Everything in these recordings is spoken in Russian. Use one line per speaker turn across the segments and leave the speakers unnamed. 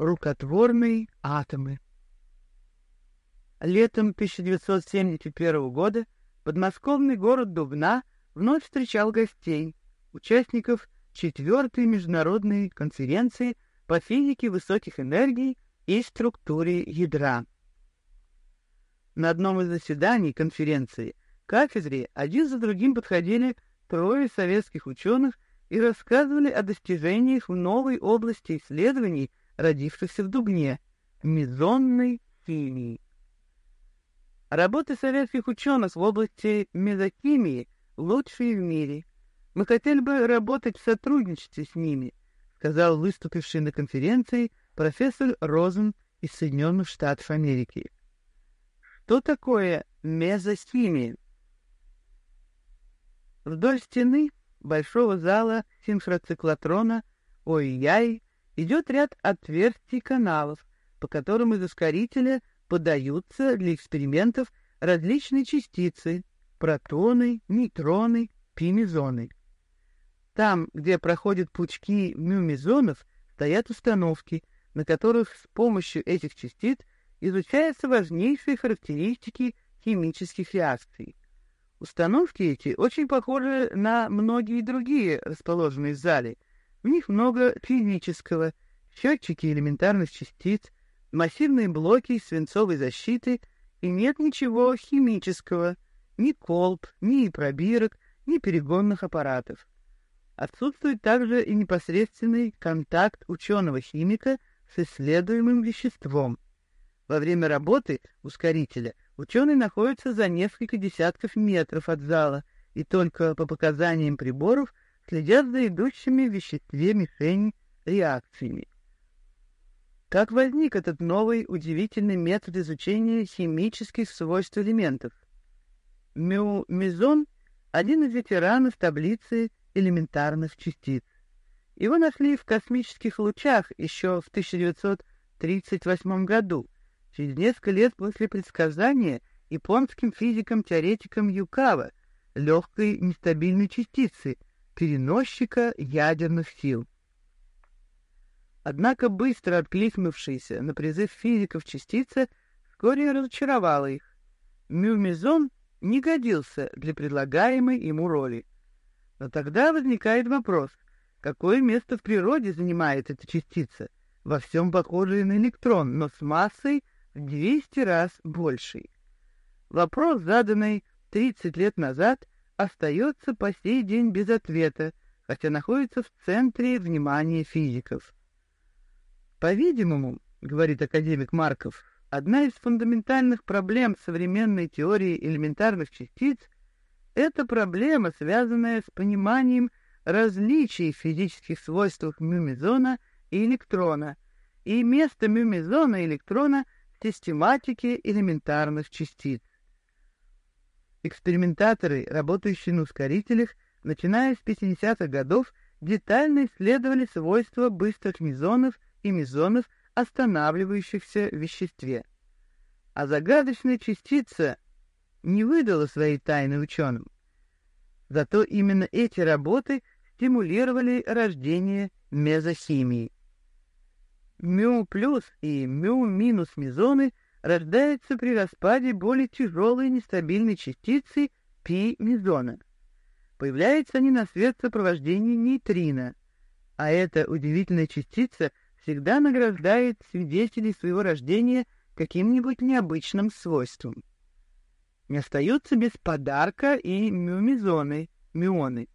рукотворные атомы. Летом 1971 года подмосковный город Дубна вновь встречал гостей, участников четвертой международной конференции по физике высоких энергий и структуре ядра. На одном из заседаний конференции кафедре один за другим подходили трое советских ученых и рассказывали о достижениях в новой области исследований, родившихся в Дубне — мезонной химии. Работы советских ученых в области мезохимии лучшие в мире. Мы хотели бы работать в сотрудничестве с ними, сказал выступивший на конференции профессор Розен из Соединенных Штатов Америки. Что такое мезохимия? Вдоль стены большого зала синхроциклотрона ой-яй идет ряд отверстий каналов, по которым из ускорителя подаются для экспериментов различные частицы — протоны, нейтроны, пимезоны. Там, где проходят пучки мюмезонов, стоят установки, на которых с помощью этих частиц изучаются важнейшие характеристики химических реакций. Установки эти очень похожи на многие другие, расположенные в зале. В них много физического, счетчики элементарных частиц, массивные блоки свинцовой защиты, и нет ничего химического, ни колб, ни пробирок, ни перегонных аппаратов. Отсутствует также и непосредственный контакт ученого-химика с исследуемым веществом. Во время работы ускорителя ученый находится за несколько десятков метров от зала и только по показаниям приборов следят за идущими в веществе реакциями. Как возник этот новый удивительный метод изучения химических свойств элементов? Мю Мезон — один из ветеранов таблицы элементарных частиц. Его нашли в космических лучах еще в 1938 году, через несколько лет после предсказания японским физиком-теоретиком Юкава легкой нестабильной частицы, переносчика ядерных сил. Однако быстро откликнувшаяся на призыв физиков частица вскоре разочаровала их. Мюмезон не годился для предлагаемой ему роли. Но тогда возникает вопрос, какое место в природе занимает эта частица, во всем похожая на электрон, но с массой в 200 раз большей. Вопрос, заданный 30 лет назад, остается по сей день без ответа, хотя находится в центре внимания физиков. По-видимому, говорит академик Марков, одна из фундаментальных проблем современной теории элементарных частиц — это проблема, связанная с пониманием различий в физических свойствах мюмезона и электрона и место мюмезона и электрона в систематике элементарных частиц. Экспериментаторы, работающие на ускорителях, начиная с 50-х годов, детально исследовали свойства быстрых мезонов и мезонов, останавливающихся в веществе. А загадочная частица не выдала своей тайны ученым. Зато именно эти работы стимулировали рождение мезохимии. Мю плюс и мю минус мезоны рождаются при распаде более тяжелой нестабильной частицы пи мезона. Появляются они на свет в сопровождении нейтрино, а эта удивительная частица всегда награждает свидетелей своего рождения каким-нибудь необычным свойством. Не остаются без подарка и мюмизоны, мюоны.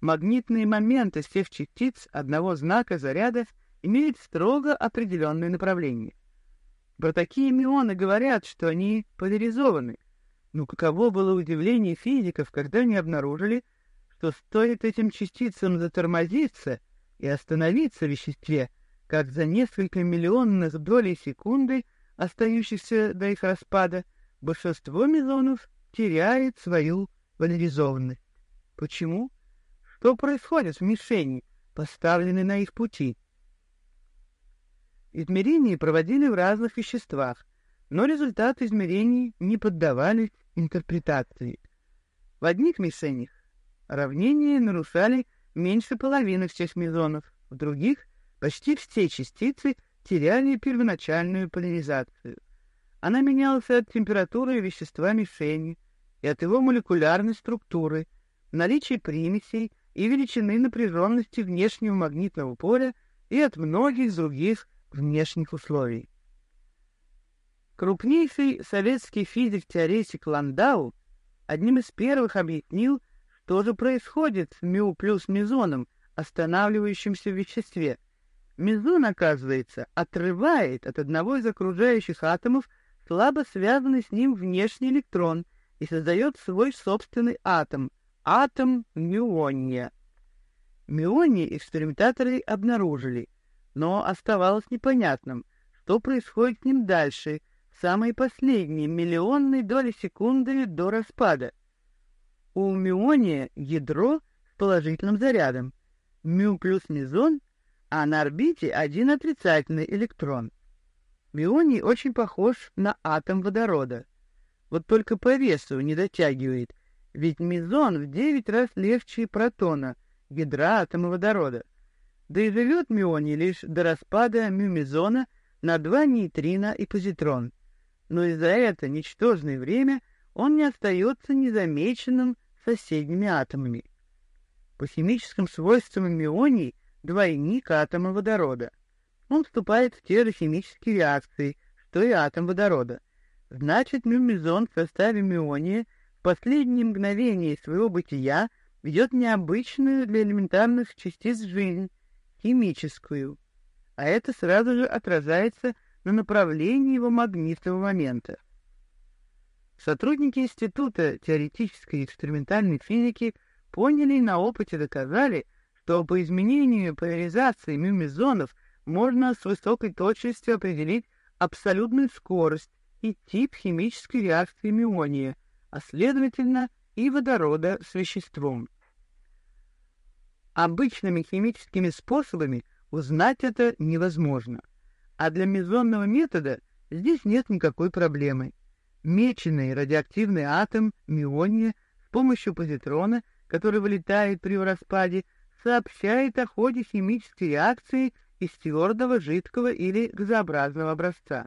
Магнитные моменты всех частиц одного знака заряда имеют строго определенное направление. Про такие мюоны говорят, что они поляризованы. Но каково было удивление физиков, когда они обнаружили, что стоит этим частицам затормозиться и остановиться в веществе, как за несколько миллионных долей секунды, остающихся до их распада, большинство мезонов теряет свою поляризованность. Почему? Что происходит в мишени, поставленной на их пути? Измерения проводили в разных веществах, но результаты измерений не поддавались интерпретации. В одних мишенях равнения нарушали меньше половины всех мезонов, в других Почти все частицы теряли первоначальную поляризацию. Она менялась от температуры вещества мишени и от его молекулярной структуры, наличия примесей и величины напряженности внешнего магнитного поля и от многих других внешних условий. Крупнейший советский физик-теоретик Ландау одним из первых объяснил, что же происходит с мю плюс мезоном, останавливающимся в веществе. Мезон, оказывается, отрывает от одного из окружающих атомов слабо связанный с ним внешний электрон и создает свой собственный атом, атом мюония. Мюоний экспериментаторы обнаружили, но оставалось непонятным, что происходит с ним дальше, самые последние миллионные доли секунды до распада. У мюония ядро с положительным зарядом, мю плюс мезон, а на орбите один отрицательный электрон. Мюоний очень похож на атом водорода. Вот только по весу не дотягивает, ведь мезон в девять раз легче протона, ядра атома водорода. Да и живет мюоний лишь до распада мюмезона на два нейтрино и позитрон но и за это ничтожное время он не остается незамеченным соседними атомами. По химическим свойствам мионий двойник атома водорода. Он вступает в те же химические реакции, что и атом водорода. Значит, мюмезон в составе миония в последние мгновения своего бытия ведет необычную для элементарных частиц жизнь, химическую. А это сразу же отражается на направлении его магнитного момента. Сотрудники Института теоретической и экспериментальной физики поняли и на опыте доказали, что по изменению поляризации мюмезонов можно с высокой точностью определить абсолютную скорость и тип химической реакции мюония, а следовательно и водорода с веществом. Обычными химическими способами узнать это невозможно. А для мезонного метода здесь нет никакой проблемы. Меченый радиоактивный атом миония с помощью позитрона, который вылетает при распаде, сообщает о ходе химической реакции из твердого, жидкого или газообразного образца.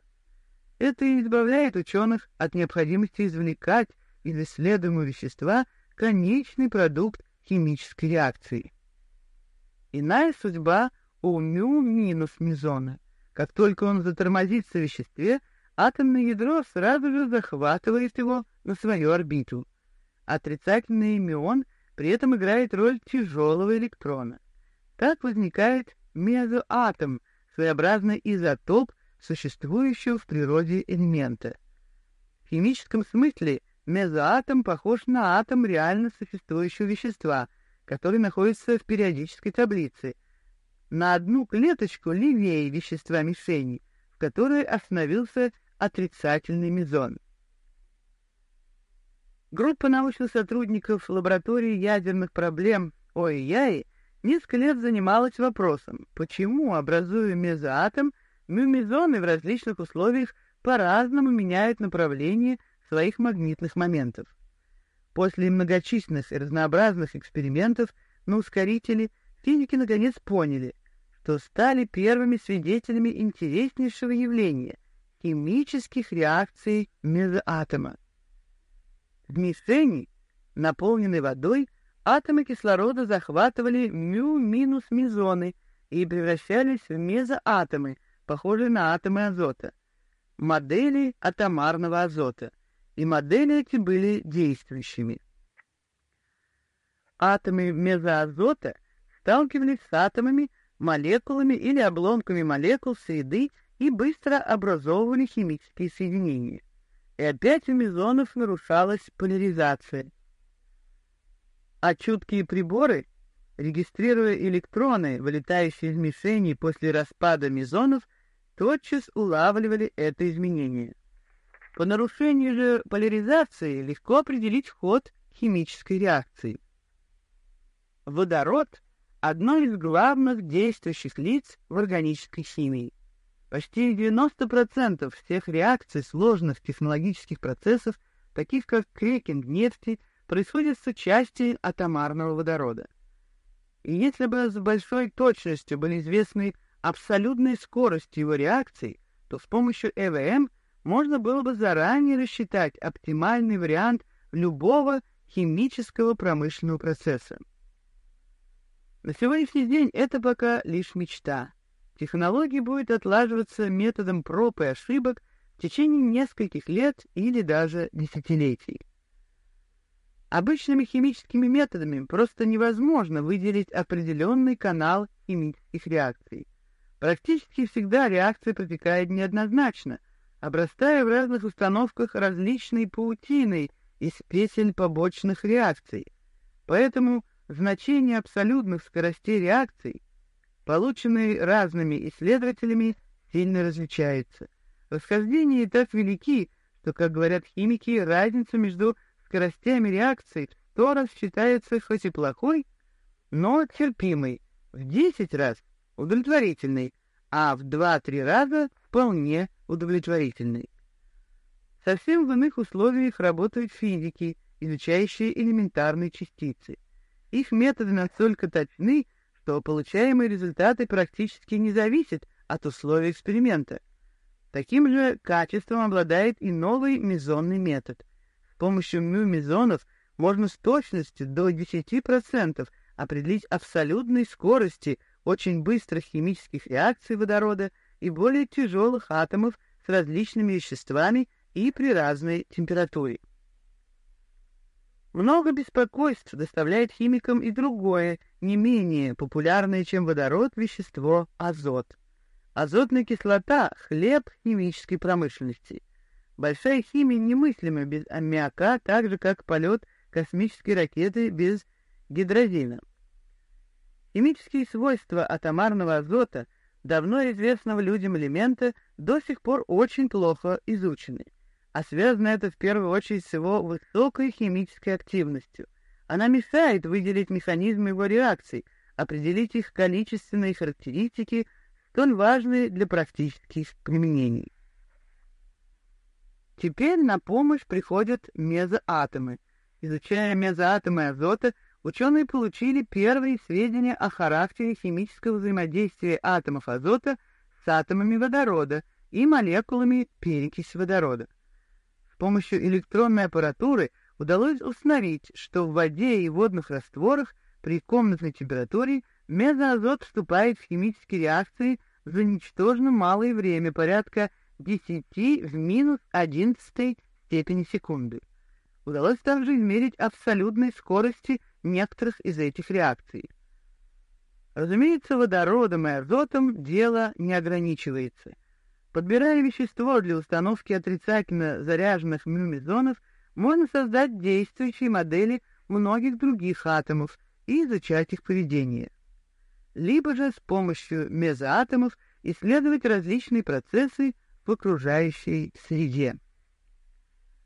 Это избавляет ученых от необходимости извлекать из исследуемого вещества конечный продукт химической реакции. Иная судьба у мю минус мезона. Как только он затормозится в веществе, атомное ядро сразу же захватывает его на свою орбиту. Отрицательный мион при этом играет роль тяжелого электрона. Так возникает мезоатом, своеобразный изотоп существующего в природе элемента. В химическом смысле мезоатом похож на атом реально существующего вещества, который находится в периодической таблице, на одну клеточку левее вещества мишени, в которой остановился отрицательный мезон. Группа научных сотрудников лаборатории ядерных проблем ОИЯИ несколько лет занималась вопросом, почему, образуя мезоатом, мюмезоны в различных условиях по-разному меняют направление своих магнитных моментов. После многочисленных и разнообразных экспериментов на ускорителе физики наконец поняли, что стали первыми свидетелями интереснейшего явления — химических реакций мезоатома. В мишени, наполненной водой, атомы кислорода захватывали мю минус мезоны и превращались в мезоатомы, похожие на атомы азота, модели атомарного азота, и модели эти были действующими. Атомы мезоазота сталкивались с атомами молекулами или обломками молекул среды и быстро образовывали химические соединения. И опять у мезонов нарушалась поляризация. А чуткие приборы, регистрируя электроны, вылетающие из мишени после распада мезонов, тотчас улавливали это изменение. По нарушению же поляризации легко определить ход химической реакции. Водород одно из главных действующих лиц в органической химии. Почти 90% всех реакций сложных технологических процессов, таких как крекинг нефти, происходят с участием атомарного водорода. И если бы с большой точностью были известны абсолютной скорости его реакций, то с помощью ЭВМ можно было бы заранее рассчитать оптимальный вариант любого химического промышленного процесса. На сегодняшний день это пока лишь мечта. Технология будет отлаживаться методом проб и ошибок в течение нескольких лет или даже десятилетий. Обычными химическими методами просто невозможно выделить определенный канал химических реакций. Практически всегда реакция протекает неоднозначно, обрастая в разных установках различной паутиной из петель побочных реакций. Поэтому значение абсолютных скоростей реакций, полученные разными исследователями, сильно различается. Расхождения так велики, что, как говорят химики, разница между скоростями реакций в сто раз считается хоть и плохой, но терпимой, в десять раз удовлетворительной, а в два-три раза вполне удовлетворительной. Совсем в иных условиях работают физики, изучающие элементарные частицы. Их методы настолько точны, что получаемые результаты практически не зависят от условий эксперимента. Таким же качеством обладает и новый мезонный метод. С помощью мю-мезонов можно с точностью до 10% определить абсолютные скорости очень быстрых химических реакций водорода и более тяжелых атомов с различными веществами и при разной температуре. Много беспокойств доставляет химикам и другое, не менее популярное, чем водород, вещество – азот. Азотная кислота – хлеб химической промышленности. Большая химия немыслима без аммиака, так же, как полет космической ракеты без гидрозина. Химические свойства атомарного азота, давно известного людям элемента, до сих пор очень плохо изучены а связано это в первую очередь с его высокой химической активностью. Она мешает выделить механизмы его реакций, определить их количественные характеристики, столь важные для практических применений. Теперь на помощь приходят мезоатомы. Изучая мезоатомы азота, ученые получили первые сведения о характере химического взаимодействия атомов азота с атомами водорода и молекулами перекиси водорода помощью электронной аппаратуры удалось установить, что в воде и водных растворах при комнатной температуре мезоазот вступает в химические реакции за ничтожно малое время, порядка 10 в минус 11 степени секунды. Удалось также измерить абсолютные скорости некоторых из этих реакций. Разумеется, водородом и азотом дело не ограничивается. Подбирая вещество для установки отрицательно заряженных мюмезонов, можно создать действующие модели многих других атомов и изучать их поведение. Либо же с помощью мезоатомов исследовать различные процессы в окружающей среде.